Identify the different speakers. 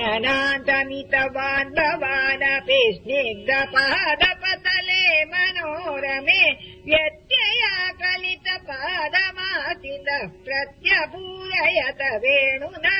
Speaker 1: ननान्दमितवान् भवानपि मनोरमे मनोरमे व्यत्ययाकलितपादमासिनः प्रत्यपूरयत वेणुना